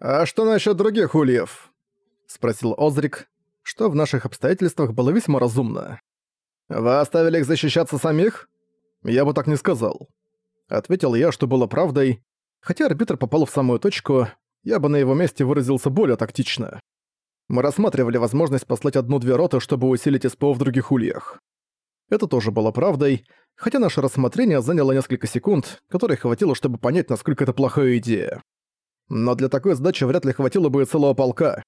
«А что насчет других ульев?» — спросил Озрик, что в наших обстоятельствах было весьма разумно. «Вы оставили их защищаться самих?» «Я бы так не сказал». Ответил я, что было правдой. Хотя арбитр попал в самую точку, я бы на его месте выразился более тактично. Мы рассматривали возможность послать одну-две роты, чтобы усилить СПО в других ульях. Это тоже было правдой, хотя наше рассмотрение заняло несколько секунд, которых хватило, чтобы понять, насколько это плохая идея. Но для такой задачи вряд ли хватило бы целого полка.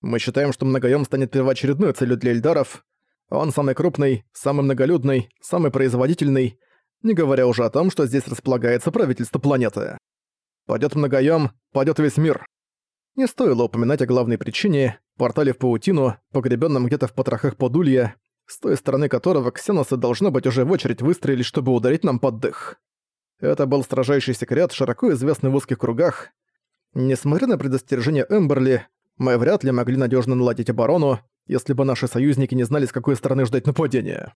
Мы считаем, что многоём станет первоочередной целью для Эльдаров. Он самый крупный, самый многолюдный, самый производительный, не говоря уже о том, что здесь располагается правительство планеты. Падёт многоём, падёт весь мир. Не стоило упоминать о главной причине – портале в паутину, погребенном где-то в потрохах подулья, с той стороны которого ксеносы должно быть уже в очередь выстроились, чтобы ударить нам под дых. Это был строжайший секрет, широко известный в узких кругах. Несмотря на предостережение Эмберли, мы вряд ли могли надежно наладить оборону, если бы наши союзники не знали, с какой стороны ждать нападения.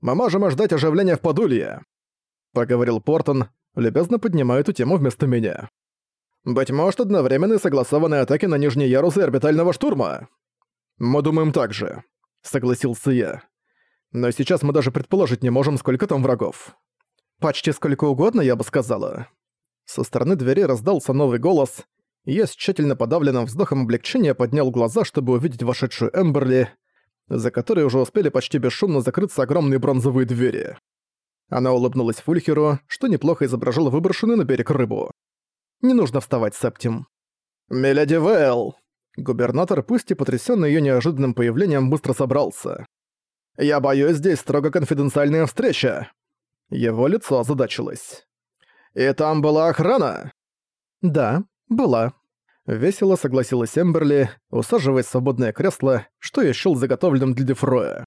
«Мы можем ожидать оживления в Подулье», — поговорил Портон, любезно поднимая эту тему вместо меня. «Быть может, одновременные согласованные атаки на нижние ярусы орбитального штурма?» «Мы думаем так же», — согласился я. «Но сейчас мы даже предположить не можем, сколько там врагов». «Почти сколько угодно, я бы сказала». Со стороны двери раздался новый голос, и я с тщательно подавленным вздохом облегчения поднял глаза, чтобы увидеть вошедшую Эмберли, за которой уже успели почти бесшумно закрыться огромные бронзовые двери. Она улыбнулась Фульхеру, что неплохо изображало выброшенную на берег рыбу. «Не нужно вставать, Септим». «Миледи Вэлл!» Губернатор, пусть и потрясённый её неожиданным появлением, быстро собрался. «Я боюсь, здесь строго конфиденциальная встреча». Его лицо озадачилось. «И там была охрана?» «Да, была». Весело согласилась Эмберли, усаживаясь в свободное кресло, что я счёл заготовленным для Дефроя.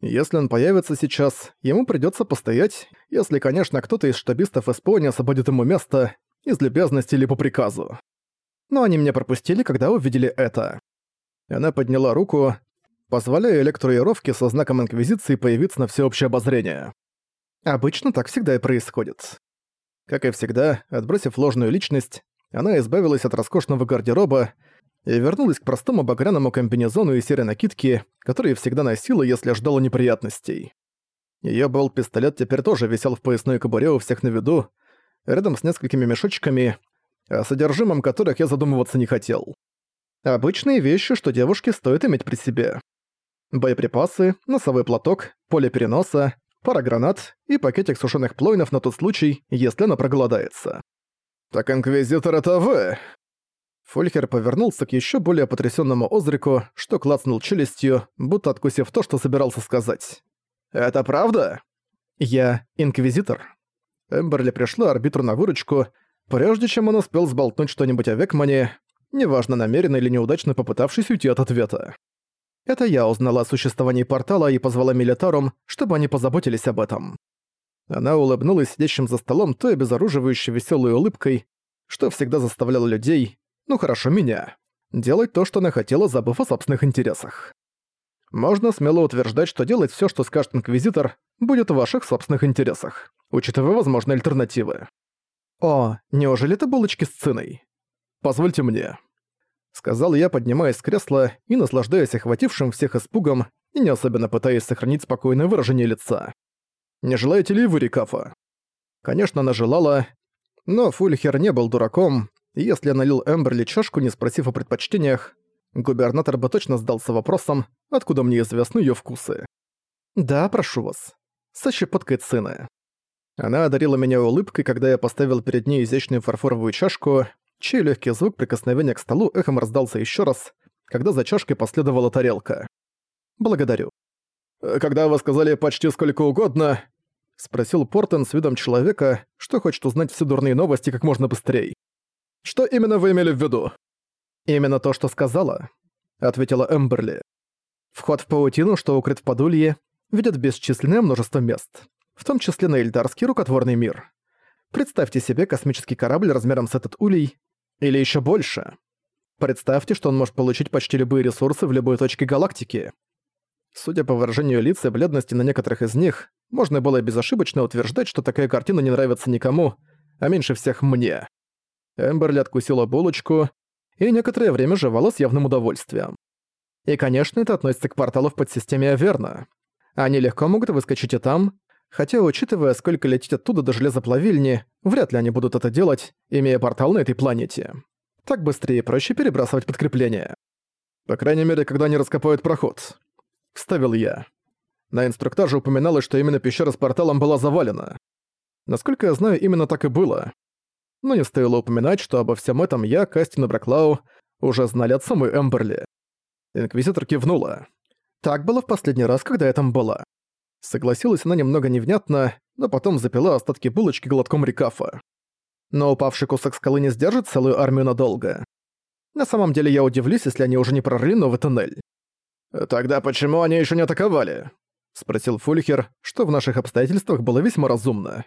Если он появится сейчас, ему придётся постоять, если, конечно, кто-то из штабистов СПО не освободит ему место, из любезности или по приказу. Но они меня пропустили, когда увидели это. Она подняла руку, позволяя электроировке со знаком Инквизиции появиться на всеобщее обозрение. Обычно так всегда и происходит. Как и всегда, отбросив ложную личность, она избавилась от роскошного гардероба и вернулась к простому багряному комбинезону и серой накидке, которые всегда носила, если ждала неприятностей. Её болт-пистолет теперь тоже висел в поясной кобуре у всех на виду, рядом с несколькими мешочками, о содержимом которых я задумываться не хотел. Обычные вещи, что девушке стоит иметь при себе. Боеприпасы, носовой платок, поле переноса, пара гранат и пакетик сушеных плойнов на тот случай, если она проголодается. «Так Инквизитор это вы!» Фольхер повернулся к еще более потрясенному Озрику, что клацнул челюстью, будто откусив то, что собирался сказать. «Это правда?» «Я Инквизитор». Эмберли пришла арбитру на выручку, прежде чем он успел сболтнуть что-нибудь о Векмане, неважно намеренно или неудачно попытавшись уйти от ответа. Это я узнала о существовании портала и позвала Милитарум, чтобы они позаботились об этом. Она улыбнулась сидящим за столом той обезоруживающей веселой улыбкой, что всегда заставляло людей, ну хорошо, меня, делать то, что она хотела, забыв о собственных интересах. Можно смело утверждать, что делать все, что скажет Инквизитор, будет в ваших собственных интересах, учитывая возможные альтернативы. «О, неужели это булочки с циной?» «Позвольте мне», — сказал я, поднимаясь с кресла и наслаждаясь охватившим всех испугом и не особенно пытаясь сохранить спокойное выражение лица. Не желаете ли вы рекафа? Конечно, она желала, но Фульхер не был дураком, и если я налил Эмберли чашку, не спросив о предпочтениях, губернатор бы точно сдался вопросом, откуда мне известны её вкусы. «Да, прошу вас. Со щепоткой цины». Она одарила меня улыбкой, когда я поставил перед ней изящную фарфоровую чашку, чей легкий звук прикосновения к столу эхом раздался еще раз, когда за чашкой последовала тарелка. «Благодарю. «Э, «Когда вы сказали почти сколько угодно», — спросил Портен с видом человека, что хочет узнать все дурные новости как можно быстрее. «Что именно вы имели в виду?» «Именно то, что сказала», — ответила Эмберли. «Вход в паутину, что укрыт в подулье, ведет бесчисленное множество мест, в том числе на Эльдарский рукотворный мир. Представьте себе космический корабль размером с этот улей, или еще больше. Представьте, что он может получить почти любые ресурсы в любой точке галактики, Судя по выражению лиц и бледности на некоторых из них, можно было безошибочно утверждать, что такая картина не нравится никому, а меньше всех мне. Эмберли откусила булочку, и некоторое время жевала с явным удовольствием. И, конечно, это относится к порталу в подсистеме Аверна. Они легко могут выскочить и там, хотя, учитывая, сколько лететь оттуда до железоплавильни, вряд ли они будут это делать, имея портал на этой планете. Так быстрее и проще перебрасывать подкрепление. По крайней мере, когда они раскопают проход. Вставил я. На инструктаже упоминалось, что именно пещера с порталом была завалена. Насколько я знаю, именно так и было. Но не стоило упоминать, что обо всем этом я, Кастин и Браклау уже знали от самой Эмберли. Инквизитор кивнула. Так было в последний раз, когда я там была. Согласилась она немного невнятно, но потом запила остатки булочки глотком рекафа. Но упавший кусок скалы не сдержит целую армию надолго. На самом деле я удивлюсь, если они уже не прорыли новый тоннель. «Тогда почему они еще не атаковали?» — спросил Фульхер, что в наших обстоятельствах было весьма разумно.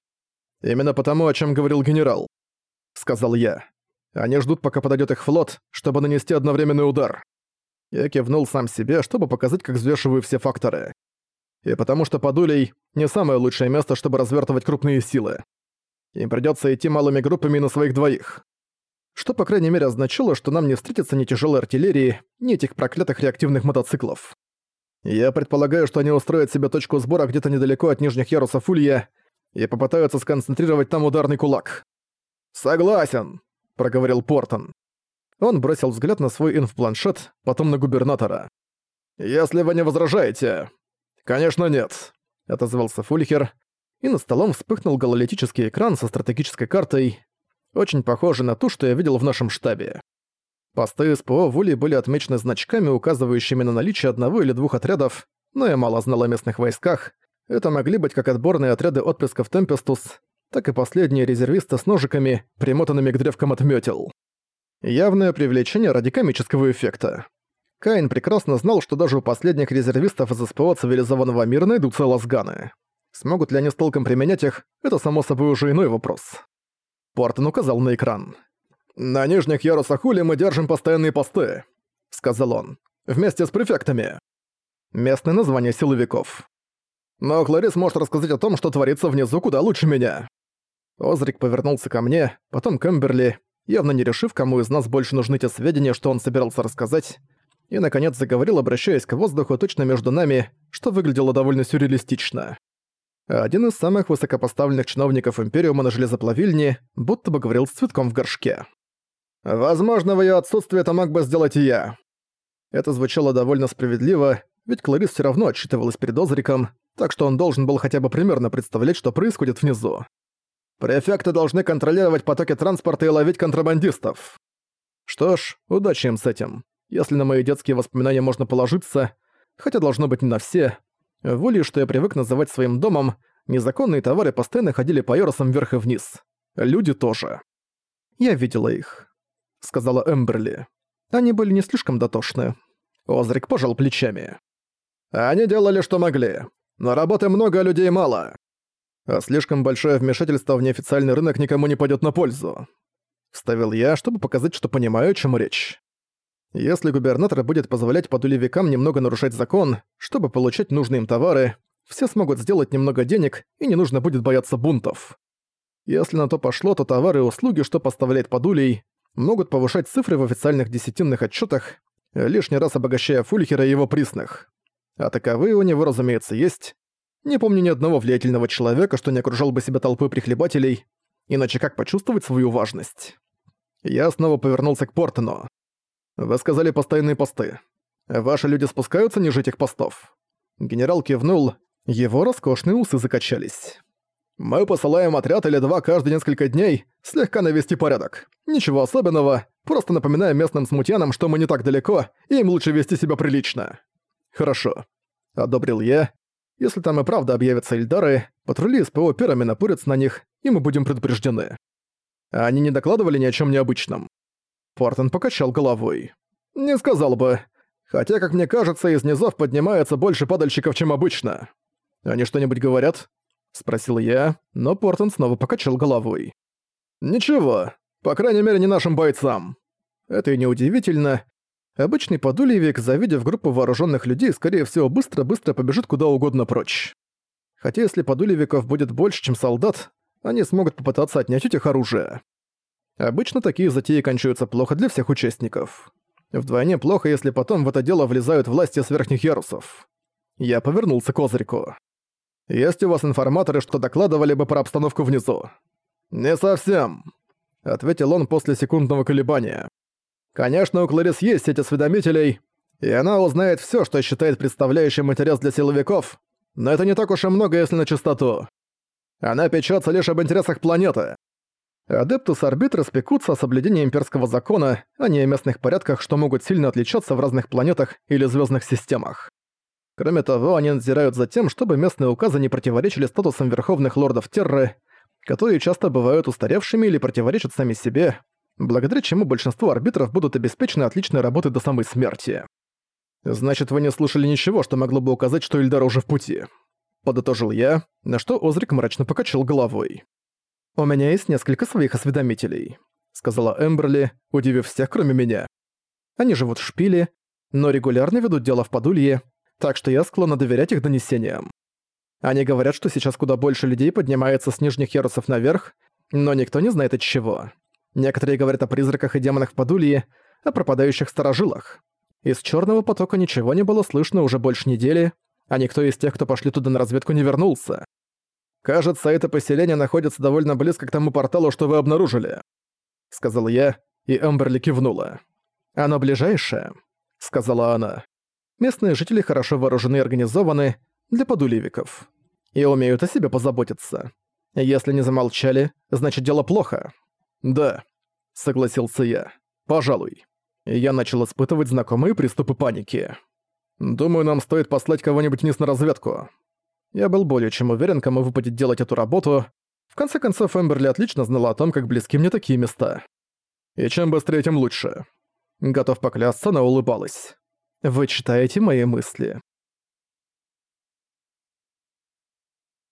«Именно потому, о чем говорил генерал», — сказал я. «Они ждут, пока подойдет их флот, чтобы нанести одновременный удар». Я кивнул сам себе, чтобы показать, как взвешиваю все факторы. И потому что Подулей — не самое лучшее место, чтобы развертывать крупные силы. Им придется идти малыми группами на своих двоих что по крайней мере означало, что нам не встретится ни тяжелой артиллерии, ни этих проклятых реактивных мотоциклов. Я предполагаю, что они устроят себе точку сбора где-то недалеко от нижних ярусов Улья и попытаются сконцентрировать там ударный кулак. «Согласен», — проговорил Портон. Он бросил взгляд на свой инфпланшет, потом на губернатора. «Если вы не возражаете...» «Конечно нет», — отозвался Фульхер, и над столом вспыхнул гололитический экран со стратегической картой, очень похожа на ту, что я видел в нашем штабе. Посты СПО в Уле были отмечены значками, указывающими на наличие одного или двух отрядов, но я мало знал о местных войсках. Это могли быть как отборные отряды отпрысков Темпестус, так и последние резервисты с ножиками, примотанными к древкам от мётел. Явное привлечение ради комического эффекта. Каин прекрасно знал, что даже у последних резервистов из СПО цивилизованного мира найдутся лазганы. Смогут ли они с толком применять их, это само собой уже иной вопрос. Портон указал на экран. «На нижних ярусах Ули мы держим постоянные посты», — сказал он. «Вместе с префектами». Местное название силовиков. «Но Кларис может рассказать о том, что творится внизу куда лучше меня». Озрик повернулся ко мне, потом к Эмберли, явно не решив, кому из нас больше нужны те сведения, что он собирался рассказать, и, наконец, заговорил, обращаясь к воздуху точно между нами, что выглядело довольно сюрреалистично. Один из самых высокопоставленных чиновников Империума на железоплавильне будто бы говорил с цветком в горшке. «Возможно, в её отсутствие это мог бы сделать и я». Это звучало довольно справедливо, ведь Кларис всё равно отчитывалась перед Озриком, так что он должен был хотя бы примерно представлять, что происходит внизу. «Префекты должны контролировать потоки транспорта и ловить контрабандистов». Что ж, удачи им с этим. Если на мои детские воспоминания можно положиться, хотя должно быть не на все, в Улье, что я привык называть своим домом, незаконные товары постоянно ходили по Йоросам вверх и вниз. Люди тоже. «Я видела их», — сказала Эмберли. «Они были не слишком дотошны». Озрик пожал плечами. «Они делали, что могли. Но работы много, а людей мало. А слишком большое вмешательство в неофициальный рынок никому не пойдет на пользу». Вставил я, чтобы показать, что понимаю, о чем речь. Если губернатор будет позволять подулевикам немного нарушать закон, чтобы получать нужные им товары, все смогут сделать немного денег, и не нужно будет бояться бунтов. Если на то пошло, то товары и услуги, что поставляет подулей, могут повышать цифры в официальных десятинных отчетах, лишний раз обогащая Фульхера и его присных. А таковые у него, разумеется, есть. Не помню ни одного влиятельного человека, что не окружал бы себя толпой прихлебателей, иначе как почувствовать свою важность. Я снова повернулся к Портену. Вы сказали постоянные посты. Ваши люди спускаются ниже этих постов?» Генерал кивнул, его роскошные усы закачались. «Мы посылаем отряд или два каждые несколько дней, слегка навести порядок. Ничего особенного, просто напоминаем местным смутьянам, что мы не так далеко, и им лучше вести себя прилично». «Хорошо», — одобрил я. «Если там и правда объявятся Эльдары, патрули СПО первыми напорятся на них, и мы будем предупреждены». Они не докладывали ни о чем необычном. Портон покачал головой. «Не сказал бы. Хотя, как мне кажется, из низов поднимается больше падальщиков, чем обычно. Они что-нибудь говорят?» Спросил я, но Портон снова покачал головой. «Ничего. По крайней мере, не нашим бойцам». Это и неудивительно. Обычный подульевик, завидев группу вооруженных людей, скорее всего, быстро-быстро побежит куда угодно прочь. Хотя если подулевиков будет больше, чем солдат, они смогут попытаться отнять у них оружие. Обычно такие затеи кончаются плохо для всех участников. Вдвойне плохо, если потом в это дело влезают власти с верхних ярусов. Я повернулся к Озрику. «Есть у вас информаторы, что докладывали бы про обстановку внизу?» «Не совсем», — ответил он после секундного колебания. «Конечно, у Кларис есть сеть осведомителей, и она узнает все, что считает представляющим интерес для силовиков, но это не так уж и много, если на чистоту. Она печется лишь об интересах планеты. Адептус Арбитры спекутся о соблюдении имперского закона, а не о местных порядках, что могут сильно отличаться в разных планетах или звездных системах. Кроме того, они надзирают за тем, чтобы местные указы не противоречили статусам верховных лордов Терры, которые часто бывают устаревшими или противоречат сами себе, благодаря чему большинство арбитров будут обеспечены отличной работой до самой смерти. «Значит, вы не слышали ничего, что могло бы указать, что Ильдар уже в пути?» Подытожил я, на что Озрик мрачно покачал головой. «У меня есть несколько своих осведомителей», — сказала Эмберли, удивив всех, кроме меня. «Они живут в шпиле, но регулярно ведут дело в Подулье, так что я склонна доверять их донесениям. Они говорят, что сейчас куда больше людей поднимается с нижних ярусов наверх, но никто не знает от чего. Некоторые говорят о призраках и демонах в Подулье, о пропадающих сторожилах. Из черного потока ничего не было слышно уже больше недели, а никто из тех, кто пошли туда на разведку, не вернулся. «Кажется, это поселение находится довольно близко к тому порталу, что вы обнаружили», — сказал я, и Эмберли кивнула. «Оно ближайшее», — сказала она. «Местные жители хорошо вооружены и организованы для подуливиков. И умеют о себе позаботиться. Если не замолчали, значит дело плохо». «Да», — согласился я. «Пожалуй» я начал испытывать знакомые приступы паники. Думаю, нам стоит послать кого-нибудь вниз на разведку. Я был более чем уверен, кому выпадет делать эту работу. В конце концов, Эмберли отлично знала о том, как близки мне такие места. И чем быстрее, тем лучше. Готов поклясться, она улыбалась. «Вы читаете мои мысли»,